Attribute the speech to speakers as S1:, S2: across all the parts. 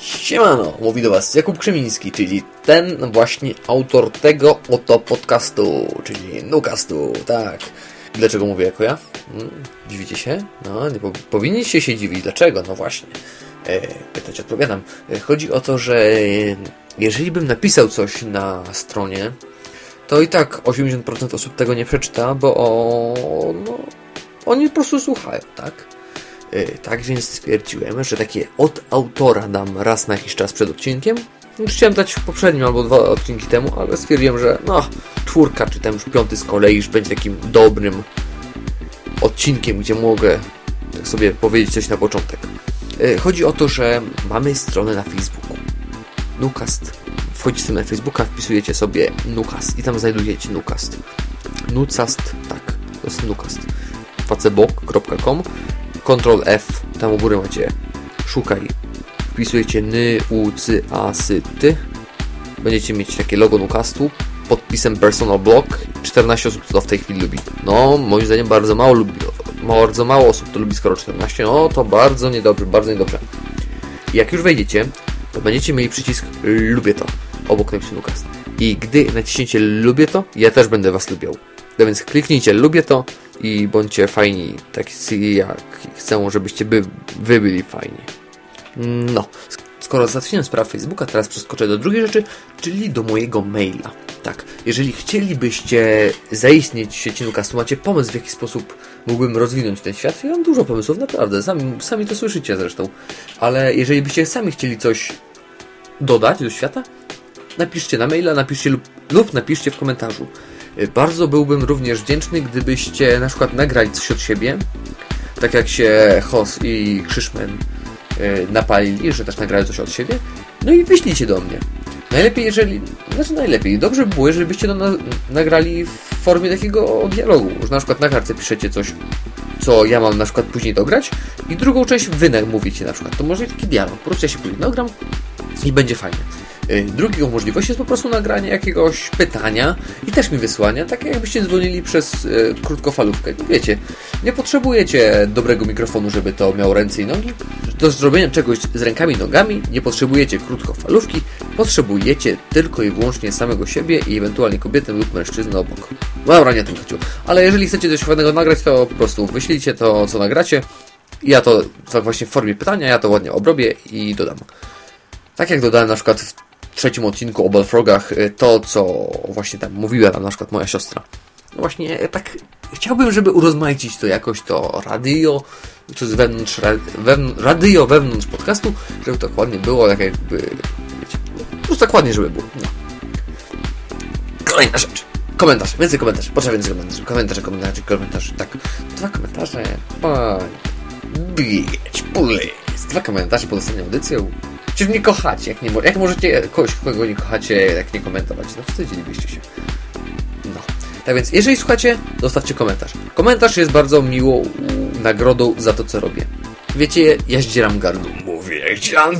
S1: Siemano, mówi do Was Jakub Krzemiński, czyli ten właśnie autor tego oto podcastu, czyli Nukastu, tak. Dlaczego mówię jako ja? Hmm, dziwicie się? No, nie po powinniście się dziwić. Dlaczego? No właśnie. E, pytać odpowiadam. E, chodzi o to, że jeżeli bym napisał coś na stronie, to i tak 80% osób tego nie przeczyta, bo o, no, oni po prostu słuchają, tak? Yy, tak więc stwierdziłem, że takie od autora dam raz na jakiś czas przed odcinkiem. Już chciałem dać w poprzednim albo dwa odcinki temu, ale stwierdziłem, że no, czwórka, czy tam już piąty z kolei już będzie takim dobrym odcinkiem, gdzie mogę tak sobie powiedzieć coś na początek. Yy, chodzi o to, że mamy stronę na Facebooku. Nukast. Wchodzicie na Facebooka, wpisujecie sobie Nukast i tam znajdujecie Nukast. Nucast, tak, to jest Nukast. facebook.com Ctrl F, tam u góry macie szukaj. Wpisujecie ny, u, cy, a, sy, ty. Będziecie mieć takie logo Nucastu podpisem personal blog. 14 osób to w tej chwili lubi. No, moim zdaniem bardzo mało lubi. Bardzo mało osób to lubi, skoro 14. No, to bardzo niedobrze, bardzo niedobrze. Jak już wejdziecie, to będziecie mieli przycisk lubię to obok napisu Nukast. I gdy naciśniecie lubię to, ja też będę Was lubiał. No więc kliknijcie lubię to i bądźcie fajni, tak jak chcę, żebyście by, wy byli fajni. No, skoro załatwiłem sprawę Facebooka, teraz przeskoczę do drugiej rzeczy, czyli do mojego maila. Tak, jeżeli chcielibyście zaistnieć w sieci Nukastu, macie pomysł, w jaki sposób mógłbym rozwinąć ten świat, ja mam dużo pomysłów, naprawdę, sami, sami to słyszycie zresztą, ale jeżeli byście sami chcieli coś dodać do świata, napiszcie na maila, napiszcie lub, lub napiszcie w komentarzu. Bardzo byłbym również wdzięczny, gdybyście na przykład nagrali coś od siebie, tak jak się Hos i Krzyszmen napalili, że też nagrali coś od siebie, no i wyślijcie do mnie. Najlepiej, jeżeli, znaczy najlepiej, dobrze by było, jeżeli byście to na, nagrali w formie takiego dialogu, że na przykład na kartce piszecie coś, co ja mam na przykład później dograć i drugą część wy mówicie na przykład, to może taki dialog, po prostu ja się później i będzie fajnie. Drugą możliwością jest po prostu nagranie jakiegoś pytania i też mi wysłania, tak jakbyście dzwonili przez y, krótkofalówkę. Wiecie, nie potrzebujecie dobrego mikrofonu, żeby to miało ręce i nogi. Do zrobienia czegoś z rękami i nogami nie potrzebujecie krótkofalówki, potrzebujecie tylko i wyłącznie samego siebie i ewentualnie kobietę lub mężczyznę obok. No dobra, nie tym chodziło. Ale jeżeli chcecie coś fajnego nagrać, to po prostu wyślijcie to, co nagracie. Ja to tak właśnie w formie pytania, ja to ładnie obrobię i dodam. Tak jak dodałem na przykład w trzecim odcinku o Balfrogach y, to, co właśnie tam mówiła tam na przykład moja siostra. No właśnie, tak chciałbym, żeby urozmaicić to jakoś, to radio, czy z wewnątrz, radio wewnątrz podcastu, żeby to ładnie było, tak jakby, wiecie, po prostu tak ładnie, żeby było. No. Kolejna rzecz. Komentarz, więcej komentarzy, potrzeba więcej komentarzy, komentarze, komentarze, komentarze, tak. Dwa komentarze, pan, bieć, pulej. Dwa komentarze pod ostatnią audycją. Czy mnie kochacie? Jak, nie, jak możecie kogoś, kogo nie kochacie, jak nie komentować? No wstydzilibyście się. No. Tak więc, jeżeli słuchacie, zostawcie komentarz. Komentarz jest bardzo miłą nagrodą za to, co robię. Wiecie, ja zdzieram gardło. Mówię, zdzieram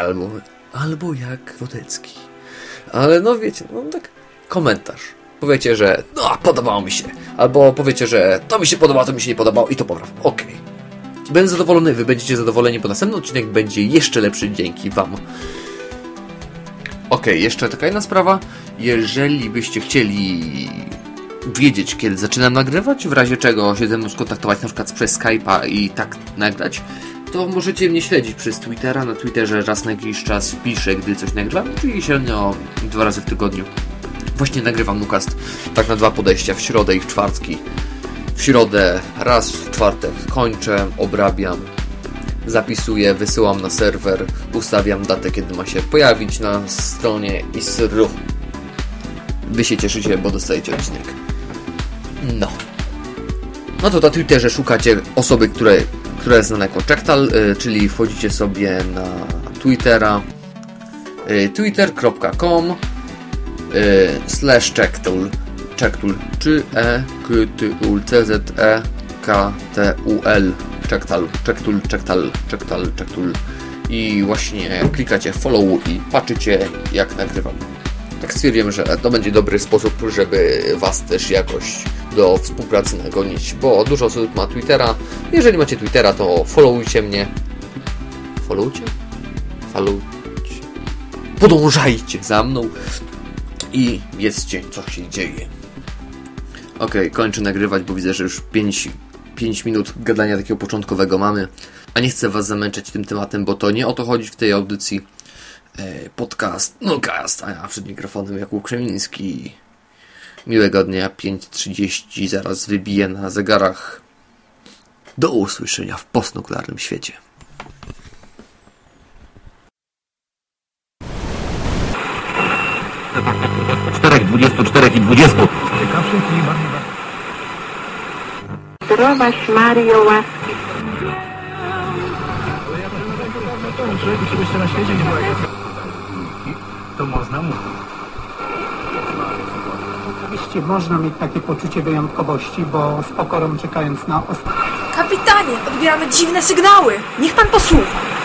S1: albo, albo jak Wodecki. Ale no wiecie, no tak, komentarz. Powiecie, że no, podobało mi się. Albo powiecie, że to mi się podobało, to mi się nie podobało i to popraw. Okej. Okay. Będę zadowolony, wy będziecie zadowoleni, bo następny odcinek będzie jeszcze lepszy dzięki wam. Ok, jeszcze taka jedna sprawa. Jeżeli byście chcieli wiedzieć, kiedy zaczynam nagrywać, w razie czego się ze mną skontaktować na przykład przez Skype'a i tak nagrać, to możecie mnie śledzić przez Twittera. Na Twitterze raz na jakiś czas piszę, gdy coś nagrywam, czyli średnio dwa razy w tygodniu. Właśnie nagrywam Nukast tak na dwa podejścia, w środę i w czwartki. W środę raz w czwartek kończę, obrabiam, zapisuję, wysyłam na serwer, ustawiam datę, kiedy ma się pojawić na stronie i sru. Wy się cieszycie, bo dostajecie odcinek. No. No to na Twitterze szukacie osoby, które, która jest znana jako Czektal, y, czyli wchodzicie sobie na Twittera y, twitter.com y, slash Czektal Czektul, czy E, K, T, U, C, Z, E, K, T, U, L, Czektal, Czektul, Czektal, Czektal, Czektul i właśnie klikacie follow i patrzycie jak nagrywam. Tak stwierdziłem, że to będzie dobry sposób, żeby Was też jakoś do współpracy nagonić, bo dużo osób ma Twittera. Jeżeli macie Twittera, to followujcie mnie. Followujcie?
S2: Halo. Podążajcie za mną i wiedzcie, co się dzieje. Ok, kończę nagrywać, bo widzę, że już 5, 5 minut gadania takiego początkowego mamy. A nie chcę was zamęczać tym tematem, bo to nie o to chodzi w tej audycji. E, podcast, no cast, a ja przed mikrofonem Jakub Krzemiński. Miłego dnia, 5.30 zaraz wybije na zegarach. Do usłyszenia w postnuklearnym świecie.
S3: Czterech, dwudziestu czterech i dwudziestu.
S4: Zdrowaś Mario, łaski
S5: Jeszcze na świecie nie było To można mówić.
S6: Oczywiście można mieć takie poczucie wyjątkowości, bo z pokorą czekając na ostatnie.
S7: Kapitanie, odbieramy dziwne sygnały. Niech pan posłucha.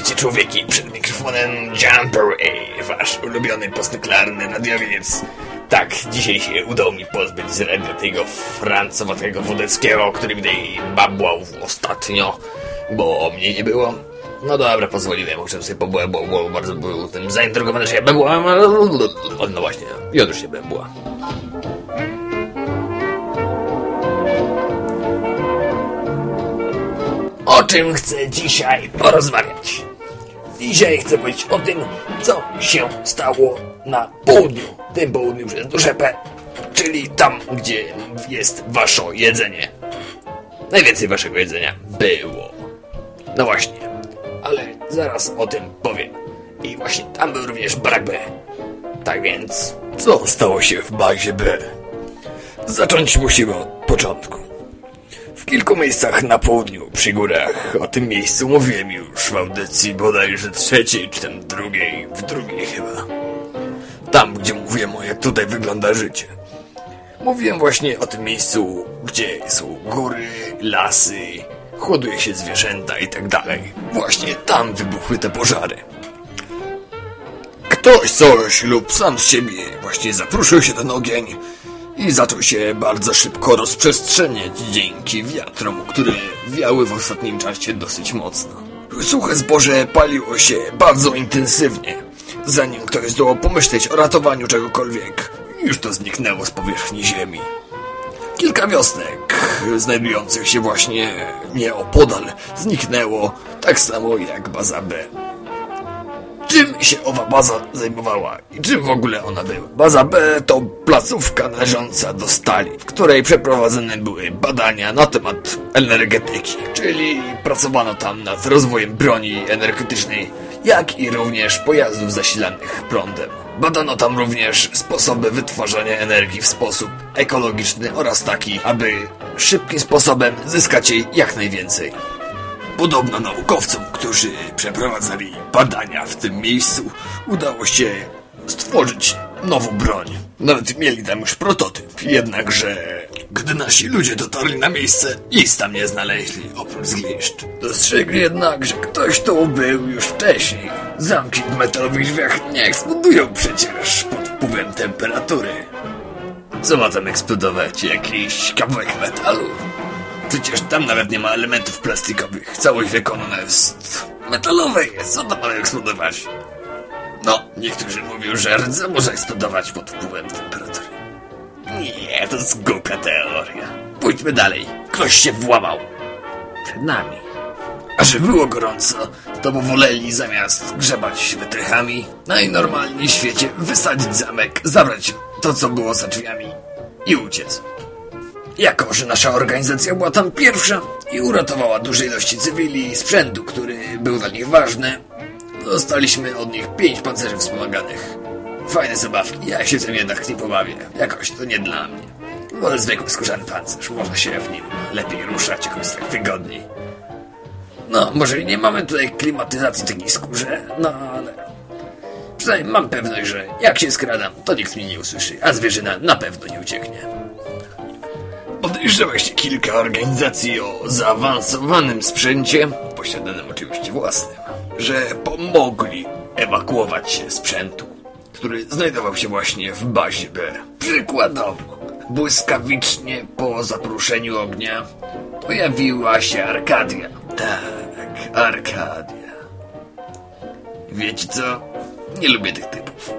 S1: Witajcie człowieki, przed mikrofonem Jumper A, wasz ulubiony postnuklearny radiowiec. Tak, dzisiaj się udało mi pozbyć z radia tego francowatego wodeckiego, który tutaj babłał ostatnio, bo mnie nie było. No dobra, pozwoliłem, muszę sobie pobłać, bo, bo bardzo był tym zaintrygowany, że ja babłałem, ale... No właśnie, i on już się babła. O czym chcę dzisiaj porozmawiać? Dzisiaj chcę powiedzieć o tym, co się stało na południu. Tym południu przez duże P, czyli tam, gdzie jest wasze jedzenie. Najwięcej waszego jedzenia było. No właśnie, ale zaraz o tym powiem. I właśnie tam był również brak B. Tak więc, co stało się w bazie B? Zacząć musimy od początku. Kilku miejscach na południu, przy górach, o tym miejscu mówiłem już w audycji bodajże trzeciej, czy tam drugiej, w drugiej chyba. Tam, gdzie mówiłem o jak tutaj wygląda życie. Mówiłem właśnie o tym miejscu, gdzie są góry, lasy, hoduje się zwierzęta i tak dalej. Właśnie tam wybuchły te pożary. Ktoś coś lub sam z siebie właśnie zapruszył się ten ogień i zaczął się bardzo szybko rozprzestrzeniać dzięki wiatrom, które wiały w ostatnim czasie dosyć mocno. Suche zboże paliło się bardzo intensywnie. Zanim ktoś zdołał pomyśleć o ratowaniu czegokolwiek, już to zniknęło z powierzchni ziemi. Kilka wiosnek, znajdujących się właśnie nieopodal, zniknęło, tak samo jak baza B. Czym się owa baza zajmowała i czym w ogóle ona była? Baza B to placówka należąca do stali, w której przeprowadzone były badania na temat energetyki, czyli pracowano tam nad rozwojem broni energetycznej, jak i również pojazdów zasilanych prądem. Badano tam również sposoby wytwarzania energii w sposób ekologiczny oraz taki, aby szybkim sposobem zyskać jej jak najwięcej. Podobno naukowcom, którzy przeprowadzali badania w tym miejscu, udało się stworzyć nową broń. Nawet mieli tam już prototyp. Jednakże, gdy nasi ludzie dotarli na miejsce, nic tam nie znaleźli, oprócz zgliszcz. Dostrzegli jednak, że ktoś tu był już wcześniej. Zamki w metalowych drzwiach nie eksplodują przecież pod wpływem temperatury. Co ma tam eksplodować? Jakiś kawałek metalu? Przecież tam nawet nie ma elementów plastikowych. Całość wykonana jest... metalowe jest. Co tam ma eksplodować? No, niektórzy mówią, że rdza może eksplodować pod wpływem temperatury. Nie, to jest głupia teoria. Pójdźmy dalej. Ktoś się włamał. Przed nami. A że było gorąco, to by woleli zamiast grzebać wytrychami, najnormalniej w świecie wysadzić zamek, zabrać to, co było za drzwiami i uciec. Jako, że nasza organizacja była tam pierwsza i uratowała duże ilości cywili i sprzętu, który był dla nich ważny, dostaliśmy od nich pięć pancerzy wspomaganych. Fajne zabawki, ja się tym jednak nie pobawię. Jakoś to nie dla mnie. Wolę zwykły skórzany pancerz, można się w nim lepiej ruszać, jakoś tak wygodniej. No, może nie mamy tutaj klimatyzacji takiej skórze, no ale... Przynajmniej mam pewność, że jak się skradam, to nikt mnie nie usłyszy, a zwierzyna na pewno nie ucieknie. Podejrzewaliście kilka organizacji o zaawansowanym sprzęcie, posiadanym oczywiście własnym, że pomogli ewakuować się sprzętu, który znajdował się właśnie w bazie B. Przykładowo, błyskawicznie po zapruszeniu ognia pojawiła się Arkadia. Tak, Arkadia. Wiecie co? Nie lubię tych typów.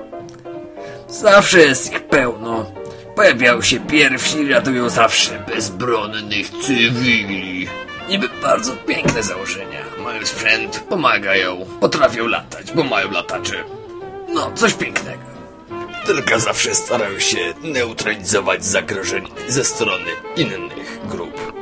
S1: Zawsze jest ich pełno. Pojawiają się pierwsi, ratują zawsze bezbronnych cywili. Niby bardzo piękne założenia. Mają sprzęt, pomagają, potrafią latać, bo mają latacze. No, coś pięknego. Tylko zawsze starają się neutralizować zagrożenie ze strony innych grup.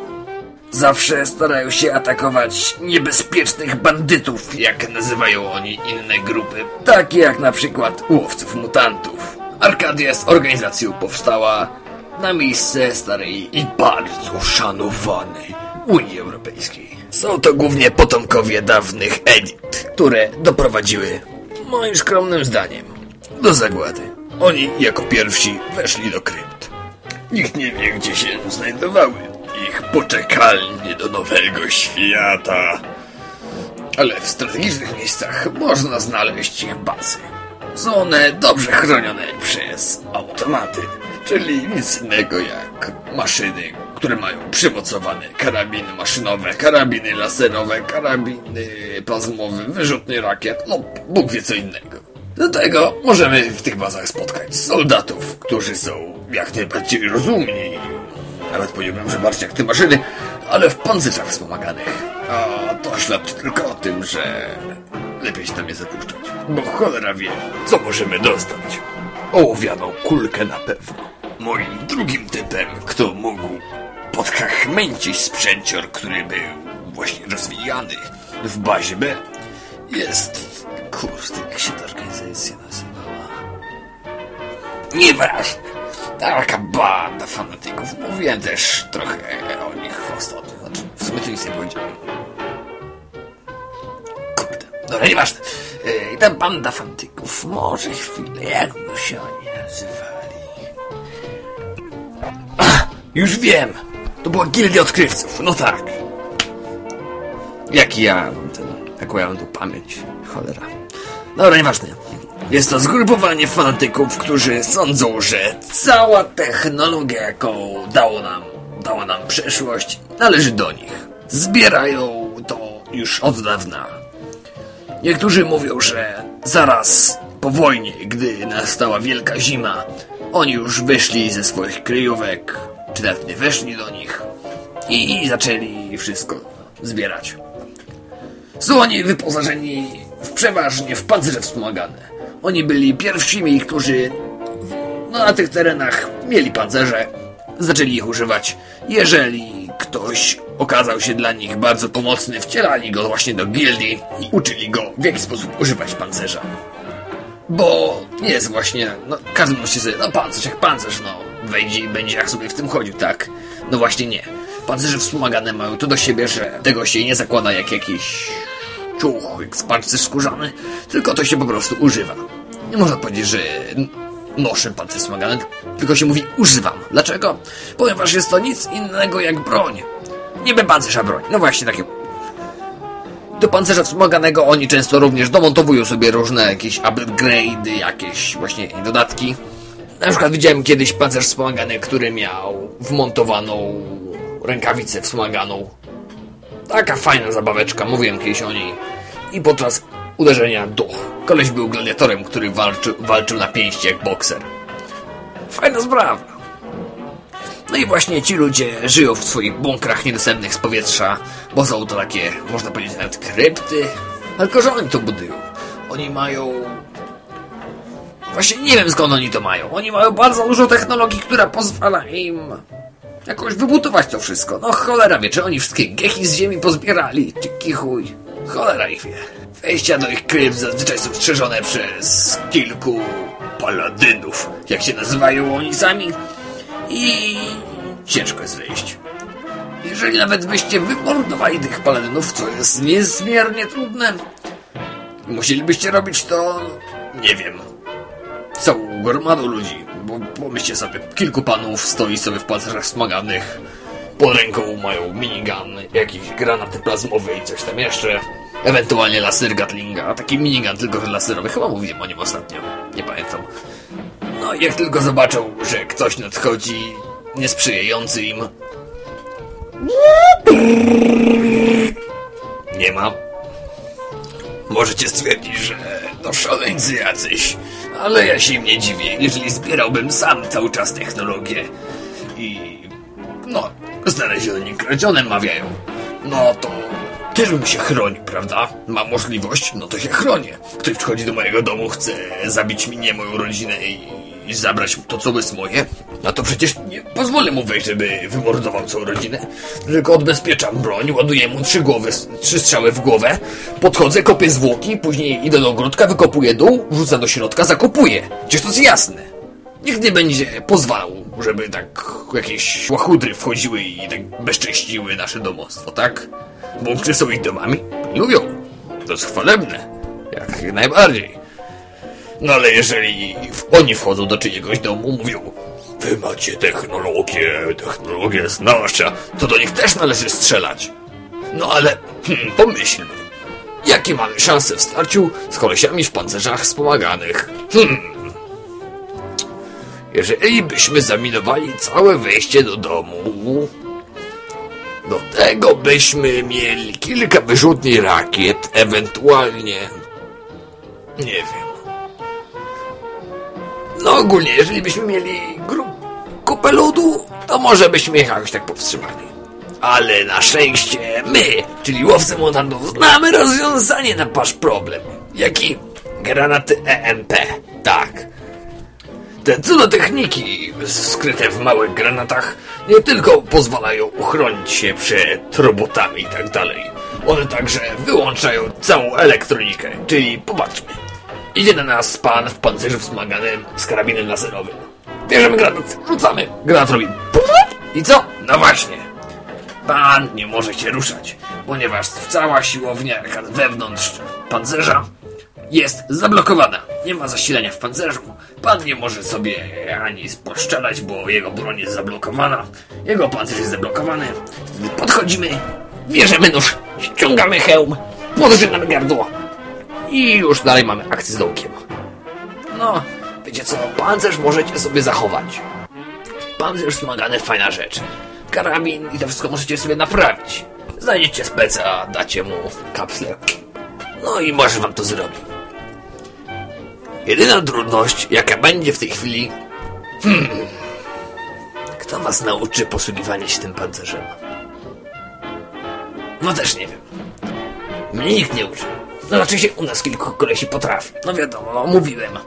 S1: Zawsze starają się atakować niebezpiecznych bandytów, jak nazywają oni inne grupy, takie jak na przykład łowców mutantów. Arkadia jest organizacją powstała na miejsce starej i bardzo szanowanej Unii Europejskiej. Są to głównie potomkowie dawnych elit, które doprowadziły, moim skromnym zdaniem, do zagłady. Oni jako pierwsi weszli do krypt. Nikt nie wie, gdzie się znajdowały ich poczekalnie do nowego świata. Ale w strategicznych miejscach można znaleźć ich bazy. Są one dobrze chronione przez automaty, czyli nic innego jak maszyny, które mają przymocowane karabiny maszynowe, karabiny laserowe, karabiny plazmowe, wyrzutnie rakiet, no Bóg wie co innego. Do tego możemy w tych bazach spotkać soldatów, którzy są jak najbardziej rozumni. Nawet powiedziałbym, że bardziej jak te maszyny, ale w pancerzach wspomaganych. A to świadczy tylko o tym, że lepiej się tam nie zapuszczać. Bo cholera wie, co możemy dostać. Ołowianą kulkę na pewno. Moim drugim typem, kto mógł podchachmęcić sprzęcior, który był właśnie rozwijany w bazie B, jest... Kurde, jak się ta organizacja nazywała? Nieważne. Taka banda fanatyków. Mówiłem też trochę o nich ostatnio. Znaczy, w sumie to nic nie powiedziałem. Dobra, nieważne. Yy, ta banda fanatyków. Może chwilę, jakby się oni nazywali. Ach, już wiem. To była gildia odkrywców. No tak. Jaki ja mam ten... Jaką ja mam tu pamięć. Cholera. Dobra, nieważne. Jest to zgrupowanie fanatyków, którzy sądzą, że cała technologia, jaką dało nam, dała nam przeszłość, należy do nich. Zbierają to już od dawna. Niektórzy mówią, że zaraz po wojnie, gdy nastała wielka zima, oni już wyszli ze swoich kryjówek, czy nawet nie weszli do nich i zaczęli wszystko zbierać. Są oni wyposażeni w przeważnie w pancerze wspomagane. Oni byli pierwszymi, którzy no, na tych terenach mieli pancerze, zaczęli ich używać. Jeżeli ktoś okazał się dla nich bardzo pomocny, wcielali go właśnie do gildii i uczyli go w jaki sposób używać pancerza. Bo nie jest właśnie, no każdy musi sobie, no pancerz jak pancerz, no wejdzie i będzie jak sobie w tym chodził, tak? No właśnie nie. Pancerze wspomagane mają to do siebie, że tego się nie zakłada jak jakiś ciuch, jak pancerz skórzany, tylko to się po prostu używa. Nie można powiedzieć, że noszę pancerz wspomagany, tylko się mówi używam. Dlaczego? Ponieważ jest to nic innego jak broń. Niby pancerz, a broń. No właśnie takie do pancerza wspomaganego oni często również domontowują sobie różne jakieś upgrade'y, jakieś właśnie dodatki. Na przykład widziałem kiedyś pancerz wspomagany, który miał wmontowaną rękawicę wspomaganą. Taka fajna zabaweczka, mówiłem kiedyś o niej. I podczas uderzenia duch. Koleś był gladiatorem, który walczy, walczył na pięści jak bokser. Fajna sprawa. No i właśnie ci ludzie żyją w swoich bunkrach niedostępnych z powietrza, bo są to takie, można powiedzieć, nawet krypty. Ale tylko, że oni to budują. Oni mają... Właśnie nie wiem skąd oni to mają. Oni mają bardzo dużo technologii, która pozwala im jakoś wybudować to wszystko. No cholera wie, czy oni wszystkie gechi z ziemi pozbierali, czy kichuj. Cholera ich wie. Wejścia do ich krypt zazwyczaj są strzeżone przez kilku paladynów, jak się nazywają oni sami. I ciężko jest wejść. Jeżeli nawet byście wymordowali tych paladynów, co jest niezmiernie trudne, musielibyście robić to, nie wiem, całą gromadą ludzi. bo pomyślcie sobie, kilku panów stoi sobie w pancerzach smaganych, pod ręką mają minigun, jakieś granaty plazmowe i coś tam jeszcze, ewentualnie laser Gatlinga, taki minigun tylko że laserowy, chyba mówiłem o nim ostatnio, nie pamiętam. No jak tylko zobaczą, że ktoś nadchodzi niesprzyjający im, nie ma. Możecie stwierdzić, że to szaleńcy jacyś, ale ja się im nie dziwię, jeżeli zbierałbym sam cały czas technologię i... no, znalezione kradzione mawiają. No to też bym się chronił, prawda? Mam możliwość, no to się chronię. Ktoś przychodzi do mojego domu, chce zabić mnie, moją rodzinę i, i zabrać to, co jest moje, no to przecież nie pozwolę mu wejść, żeby wymordował całą rodzinę. Tylko odbezpieczam broń, ładuję mu trzy głowy, trzy strzały w głowę, podchodzę, kopię zwłoki, później idę do ogródka, wykopuję dół, wrzucam do środka, zakopuję. Przecież to jest jasne. Nikt nie będzie pozwalał, żeby tak jakieś łachudry wchodziły i tak bezcześciły nasze domostwo, tak? Bo są ich domami? Lubią. To jest chwalebne. Jak najbardziej. No ale jeżeli oni wchodzą do czyjegoś domu, mówią Wy macie technologię, technologia jest nasza, to do nich też należy strzelać. No ale, hmm, pomyślmy. Jakie mamy szanse w starciu z kolesiami w pancerzach wspomaganych? Hmm. Jeżeli byśmy zaminowali całe wejście do domu, do tego byśmy mieli kilka wyrzutni rakiet, ewentualnie... Nie wiem. No ogólnie, jeżeli byśmy mieli kupę ludu, to może byśmy ich jakoś tak powstrzymali. Ale na szczęście my, czyli łowcy mutantów, znamy rozwiązanie na wasz problem. Jaki? Granaty EMP. Tak. Te cudotechniki skryte w małych granatach nie tylko pozwalają uchronić się przed robotami i tak dalej. One także wyłączają całą elektronikę. Czyli popatrzmy. Idzie na nas pan w pancerzu wspomaganym z karabinem laserowym. Bierzemy granat, rzucamy. Granat robi I co? No właśnie. Pan nie może się ruszać, ponieważ cała siłownia wewnątrz pancerza jest zablokowana. Nie ma zasilania w pancerzu. Pan nie może sobie ani poszczelać, bo jego broń jest zablokowana. Jego pancerz jest zablokowany. Wtedy podchodzimy, bierzemy nóż, ściągamy hełm, podrzynamy gardło i już dalej mamy akcję z dołkiem. No, wiecie co, pancerz możecie sobie zachować. Pancerz smagany, fajna rzecz. Karabin i to wszystko możecie sobie naprawić. Znajdziecie speca, dacie mu kapsle. No i może wam to zrobi. Jedyna trudność, jaka będzie w tej chwili... Hmm... Kto was nauczy posługiwania się tym pancerzem? No też nie wiem. Mnie nikt nie uczy. No się u nas kilku kolesi potrafi. No wiadomo, no, mówiłem.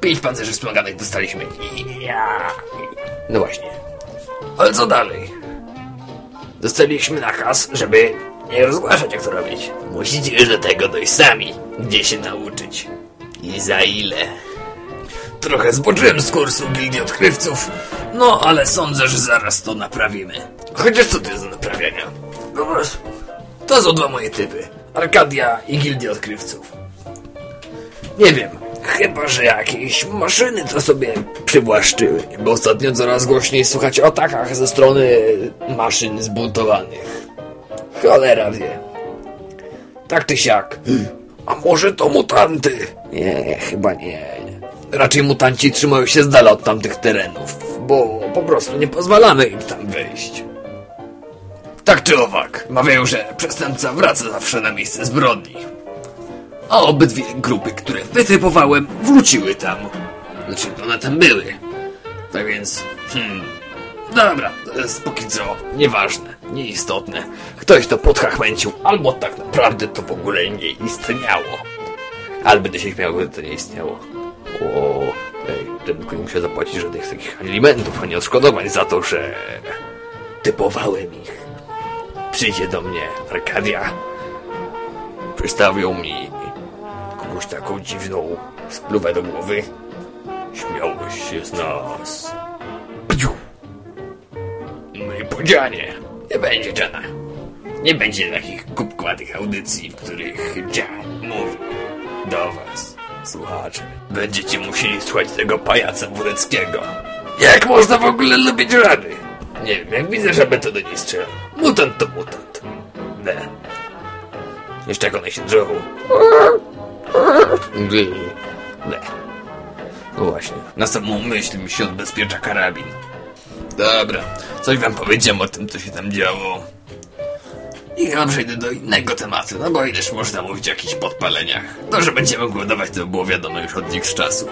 S1: Pięć pancerzy wspomaganych dostaliśmy. Ja... No właśnie. Ale co dalej? Dostaliśmy nakaz, żeby nie rozgłaszać jak to robić. Musicie już do tego dojść sami. Gdzie się nauczyć? I za ile? Trochę zboczyłem z kursu Gildii Odkrywców, no ale sądzę, że zaraz to naprawimy. Chociaż co to jest do naprawiania? Po prostu. To są dwa moje typy. Arkadia i Gildia Odkrywców. Nie wiem, chyba, że jakieś maszyny to sobie przywłaszczyły, bo ostatnio coraz głośniej słychać o atakach ze strony maszyn zbuntowanych. Cholera wie. Tak czy siak. A może to mutanty? Nie, chyba nie. Raczej mutanci trzymają się z dala od tamtych terenów, bo po prostu nie pozwalamy im tam wejść. Tak czy owak, mawiają, że przestępca wraca zawsze na miejsce zbrodni. A obydwie grupy, które wytypowałem, wróciły tam. Znaczy, one tam były. Tak więc, hmm... Dobra, to jest póki co nieważne, nieistotne. Ktoś to podchachmęcił, albo tak naprawdę to w ogóle nie istniało. Ale będę się śmiał, gdyby to nie istniało. O, ej, tylko nie musiał zapłacić żadnych takich alimentów, ani odszkodowań za to, że typowałem ich. Przyjdzie do mnie Arkadia. Przystawią mi kogoś taką dziwną spluwę do głowy. Śmiałeś się z nas. Pciu. No i podzianie. Nie będzie Jana. Nie będzie takich kubkłatych audycji, w których Jan mówi do was słuchacze. Będziecie musieli słuchać tego pajaca Bureckiego. Jak można w ogóle lubić żaby? Nie wiem, jak widzę żabę, to do niej strzelam. Mutant to mutant. Ne. Jeszcze jak one się drżą. Ne. No właśnie, na samą myśl mi się odbezpiecza karabin. Dobra, coś wam powiedziałem o tym, co się tam działo. I chyba przejdę do innego tematu, no bo ileż można mówić o jakichś podpaleniach. To, że będziemy głodować, to było wiadomo już od ich czasu.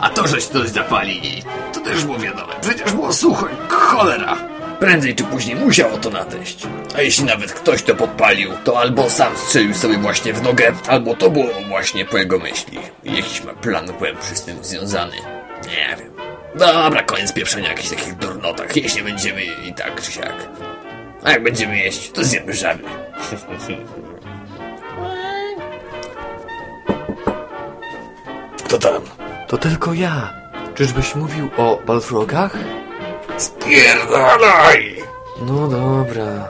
S1: A to, że się coś zapali, to też było wiadome. Przecież było sucho, cholera. Prędzej czy później musiało to nadejść. A jeśli nawet ktoś to podpalił, to albo sam strzelił sobie właśnie w nogę, albo to było właśnie po jego myśli. Jakiś ma plan głębszy z tym związany. Nie wiem. Dobra, koniec pieprzenia jakichś takich durnotach, jeśli będziemy i tak czy siak. A jak będziemy jeść, to zjemy żaby. Kto tam?
S2: To tylko ja. Czyżbyś mówił o balfrogach?
S1: Spierdalaj!
S2: No dobra.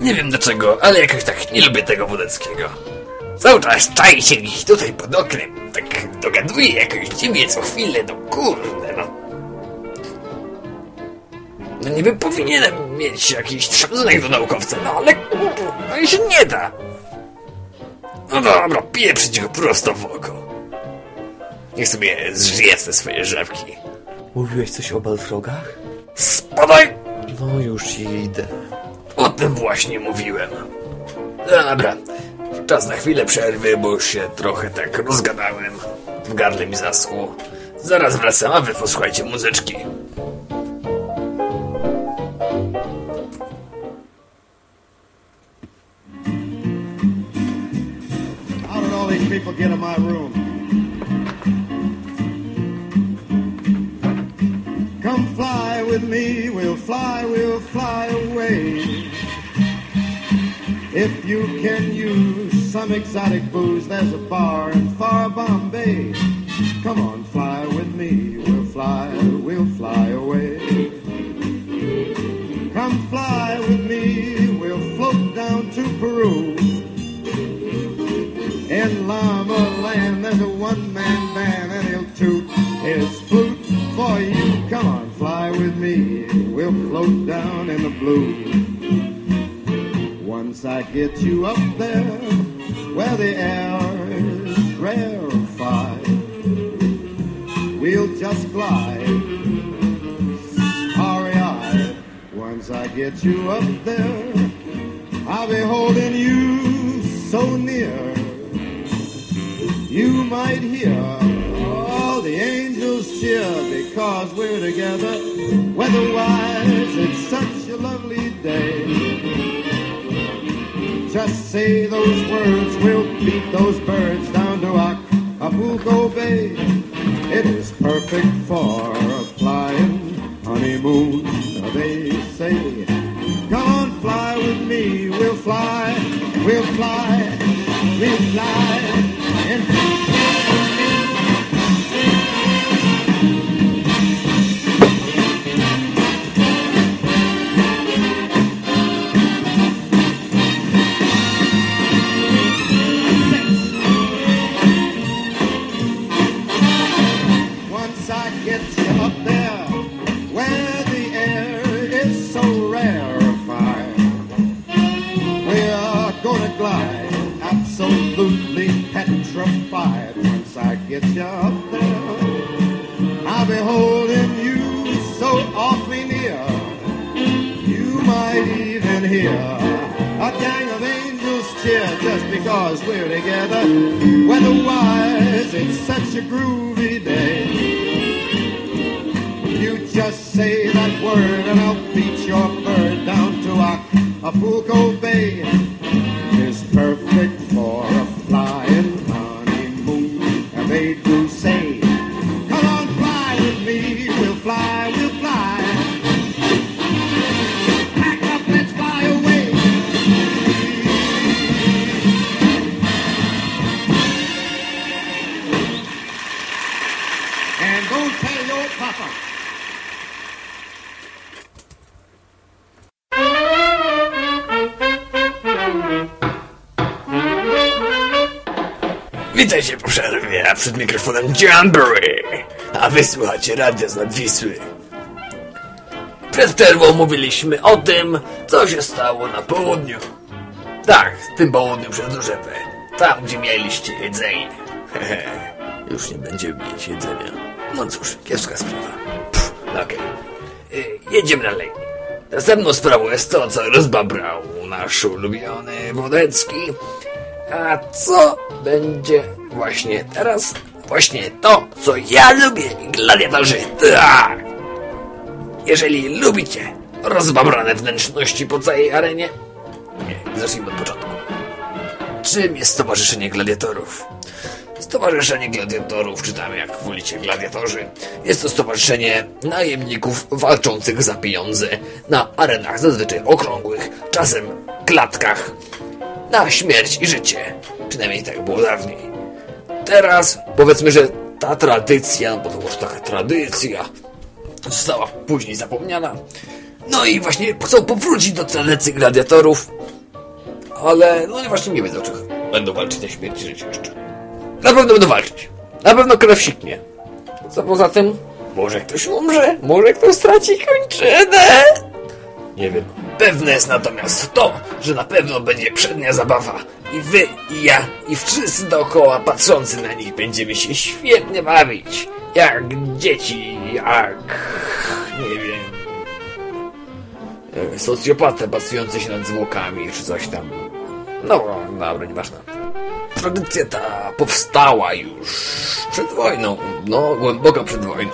S1: Nie wiem dlaczego, ale jakoś tak nie lubię tego Wodeckiego. Cały czas czai się gdzieś tutaj pod oknem. Tak dogaduje jakoś dziwnie co chwilę, no kurde, no. No niby powinienem mieć jakiś szacunek do naukowca, no ale kurde, no i się nie da. No dobra, pieprzyć go prosto w oko. Niech sobie zżyje te swoje żabki.
S2: Mówiłeś coś o balfrogach?
S1: Spadaj!
S2: No już idę.
S1: O tym właśnie mówiłem. Dobra, czas na chwilę przerwy, bo już się trochę tak rozgadałem. W gardle mi zaschło. Zaraz wracam, a wy posłuchajcie muzyczki.
S8: People get in my room? Come fly with me, we'll fly, we'll fly away. If you can use some exotic booze, there's a bar in far Bombay. Come on, fly with me, we'll fly, we'll fly In Llama Land, there's a one-man band, and he'll toot his flute for you. Come on, fly with me. We'll float down in the blue. Once I get you up there, where the air is rarefied, we'll just glide. Once I get you up there, I'll be holding you so near. You might hear all the angels cheer because we're together. Weather-wise, it's such a lovely day. Just say those words, we'll beat those birds down to Acapulco Bay. It is perfect for a flying honeymoon, they say. Come on, fly with me, we'll fly, we'll fly, we'll fly. And get you up there, I'll be holding you so awfully near. You might even hear a gang of angels cheer just because we're together. Weather-wise, it's such a groovy day. You just say that word and I'll beat your bird down to Acapulco Bay. It's perfect for
S1: Witajcie po przerwie, a przed mikrofonem Jamboree, a wysłuchacie radia z Nadwisły. Przed przerwą mówiliśmy o tym, co się stało na południu. Tak, w tym południu przez P. Tam, gdzie mieliście jedzenie. Hehe, już nie będziemy mieć jedzenia. No cóż, kiepska sprawa. Pff, okej. Y, Jedziemy dalej. Następną sprawą jest to, co rozbabrał nasz ulubiony Wodecki. A co będzie właśnie teraz? Właśnie to, co ja lubię, gladiatorzy. Tak! Jeżeli lubicie rozbabrane wnętrzności po całej arenie... Nie, zacznijmy od początku. Czym jest Stowarzyszenie Gladiatorów? Stowarzyszenie Gladiatorów, czytamy jak wolicie gladiatorzy. Jest to stowarzyszenie najemników walczących za pieniądze na arenach zazwyczaj okrągłych, czasem klatkach, na śmierć i życie. Przynajmniej tak było dawniej. Teraz powiedzmy, że ta tradycja, no bo to już taka tradycja, została później zapomniana. No i właśnie chcą powrócić do tradycji gladiatorów, ale no i właśnie nie wiedzą, czy będą walczyć na śmierć i życie jeszcze. Na pewno będą walczyć. Na pewno krew siknie. Co poza tym? Może ktoś umrze, może ktoś straci kończynę. Nie wiem. Pewne jest natomiast to, że na pewno będzie przednia zabawa. I wy, i ja, i wszyscy dookoła patrzący na nich będziemy się świetnie bawić. Jak dzieci, jak... nie wiem... e, Socjopata bazujący się nad zwłokami, czy coś tam. No, dobra, nieważne. Tradycja ta powstała już przed wojną, no, głęboko przed wojną.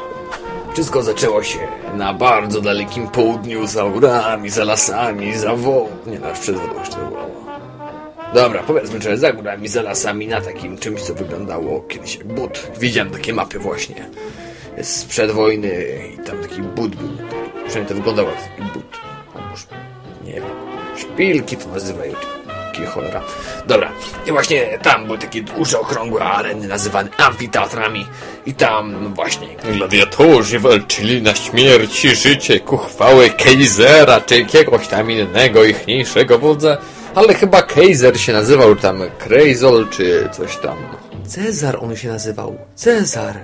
S1: Wszystko zaczęło się na bardzo dalekim południu, za górami, za lasami, za wodą. Nie, no, jeszcze to było. Dobra, powiedzmy, że za górami, za lasami, na takim czymś, co wyglądało kiedyś jak but. Widziałem takie mapy właśnie. Sprzed wojny i tam taki but był. Przynajmniej to wyglądało jak taki but. A może, nie wiem, szpilki to nazywają. Cholera. Dobra, i właśnie tam były takie duże, okrągłe areny nazywane amfiteatrami i tam właśnie
S9: Gladiatorzy walczyli na śmierć i życie ku chwałę Kejzera czy jakiegoś tam innego ichniejszego wodza, ale chyba Kejzer się nazywał tam Krejzol czy coś tam.
S2: Cezar on się nazywał. Cezar.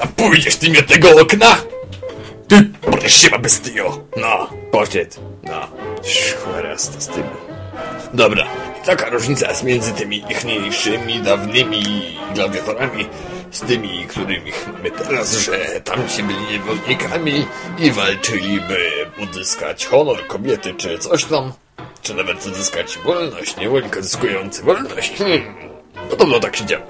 S1: A pójdziesz ty mnie tego okna? Ty się bestio! No, poszedł. No, cholera z tym. Dobra, taka różnica jest między tymi ichniejszymi, dawnymi gladiatorami z tymi, którymi mamy teraz, że tamci byli niewolnikami i walczyli, by uzyskać honor kobiety czy coś tam, czy nawet uzyskać wolność, niewolnik odzyskujący wolność. Hmm, podobno tak się działo.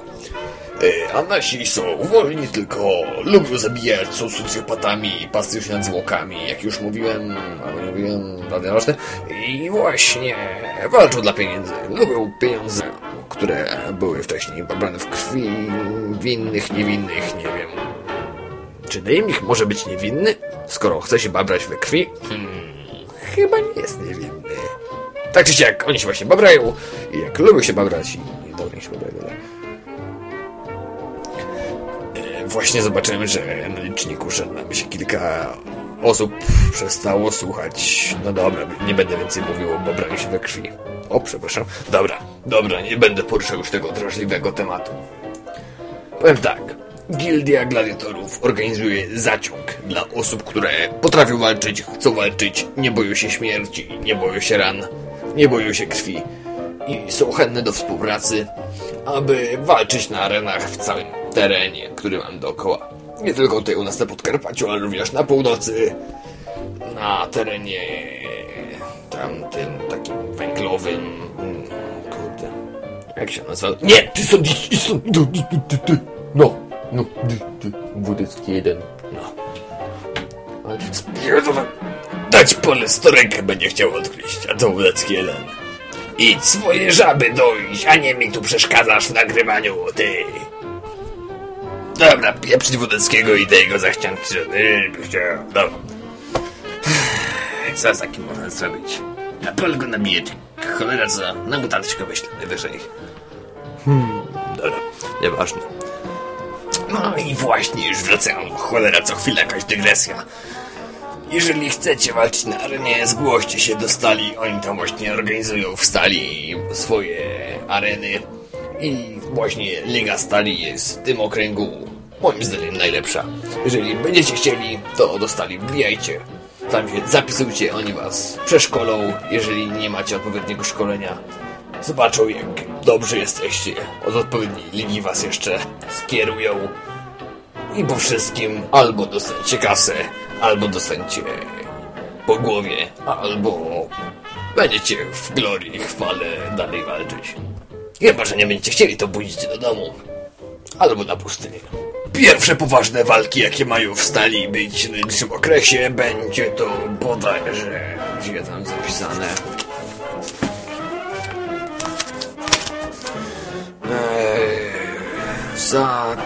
S1: E, A nasi są wolni, tylko lubią zabijać, są socjopatami, pastują się nad zwłokami, jak już mówiłem, albo nie mówiłem, prawda ważne. I właśnie walczą dla pieniędzy. Lubią pieniądze, które były wcześniej pobrane w krwi winnych, niewinnych, nie wiem. Czy najemnik może być niewinny, skoro chce się babrać we krwi? Hmm, chyba nie jest niewinny. Tak czy siak, oni się właśnie babrają i jak lubią się babrać i dobrze się babrają, ale... E, Właśnie zobaczyłem, że na liczniku szedł nam się kilka osób przestało słuchać. No dobra, nie będę więcej mówił o babraniu się we krwi. O, przepraszam. Dobra, dobra, nie będę poruszał już tego drażliwego tematu. Powiem tak. Gildia Gladiatorów organizuje zaciąg dla osób, które potrafią walczyć, chcą walczyć, nie boją się śmierci, nie boją się ran, nie boją się krwi i są chętne do współpracy, aby walczyć na arenach w całym terenie, który mam dookoła. Nie tylko tutaj u nas na Podkarpaciu, ale również na północy, na terenie tamtym takim węglowym. mm, Kurde. Jak się nazywa? Nie! Ty du. No, no. Wódecki jeden. No. Spierdolę. Dać pole sto rękę będzie chciał odkryć, a to Wódecki jeden. Idź swoje żaby doiść, a nie mi tu przeszkadzasz w nagrywaniu, ty. Dobra, pieprzyć Wódeckiego i tej go zachcianki, że. Dobra. Co z takim można zrobić? Na pole go nabijeć. Cholera co? Na mutantyczkę wyślę najwyżej. Hmm, dobra, nieważne. No i właśnie już wracam. Cholera, co chwilę jakaś dygresja. Jeżeli chcecie walczyć na arenie, zgłoście się do stali. Oni tam właśnie organizują w stali swoje areny. I właśnie Liga Stali jest w tym okręgu moim zdaniem najlepsza. Jeżeli będziecie chcieli, to do Stali wbijajcie. Tam się zapisujcie, oni was przeszkolą, jeżeli nie macie odpowiedniego szkolenia. Zobaczą, jak dobrze jesteście. Od odpowiedniej ligi was jeszcze skierują. I po wszystkim albo dostańcie kasę, albo dostańcie po głowie, albo będziecie w glorii chwale dalej walczyć. Chyba, że nie będziecie chcieli, to pójdziecie do domu. Albo na pustynię. Pierwsze poważne walki, jakie mają w stali być w najbliższym okresie, będzie to bodajże... Gdzie tam zapisane? Eee, za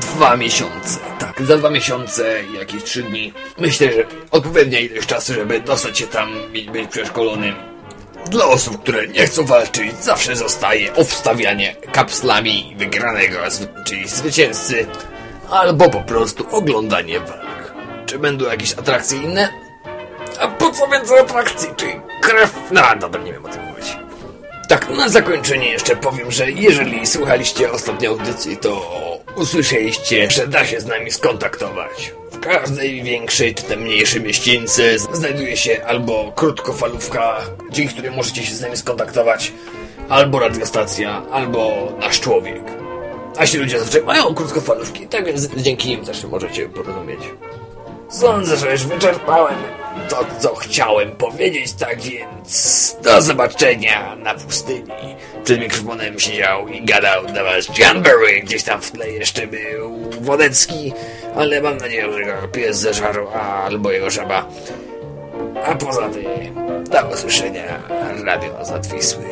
S1: dwa miesiące. Za dwa miesiące jakieś trzy dni. Myślę, że odpowiednia ilość czasu, żeby dostać się tam i być przeszkolonym. Dla osób, które nie chcą walczyć, zawsze zostaje obstawianie kapslami wygranego, czyli zwycięzcy, albo po prostu oglądanie walk. Czy będą jakieś atrakcje inne? A po co więcej atrakcji? Czy krew? No, dobra, nie wiem o tym mówić. Tak, na zakończenie jeszcze powiem, że jeżeli słuchaliście ostatniej audycji, to usłyszeliście, że da się z nami skontaktować. W każdej większej czy tam mniejszej mieścińcy znajduje się albo krótkofalówka, dzięki której możecie się z nami skontaktować, albo radiostacja, albo nasz człowiek. A ci ludzie zazwyczaj mają krótkofalówki, tak więc dzięki nim też możecie porozumieć. Sądzę, że już wyczerpałem to, co chciałem powiedzieć, tak więc do zobaczenia na pustyni. Przed mikrofonem siedział i gadał dla was Jamboree, gdzieś tam w tle jeszcze był Wodecki, ale mam nadzieję, że go pies zeżarł, albo jego żaba. A poza tym, do usłyszenia, Radio Zatwisły.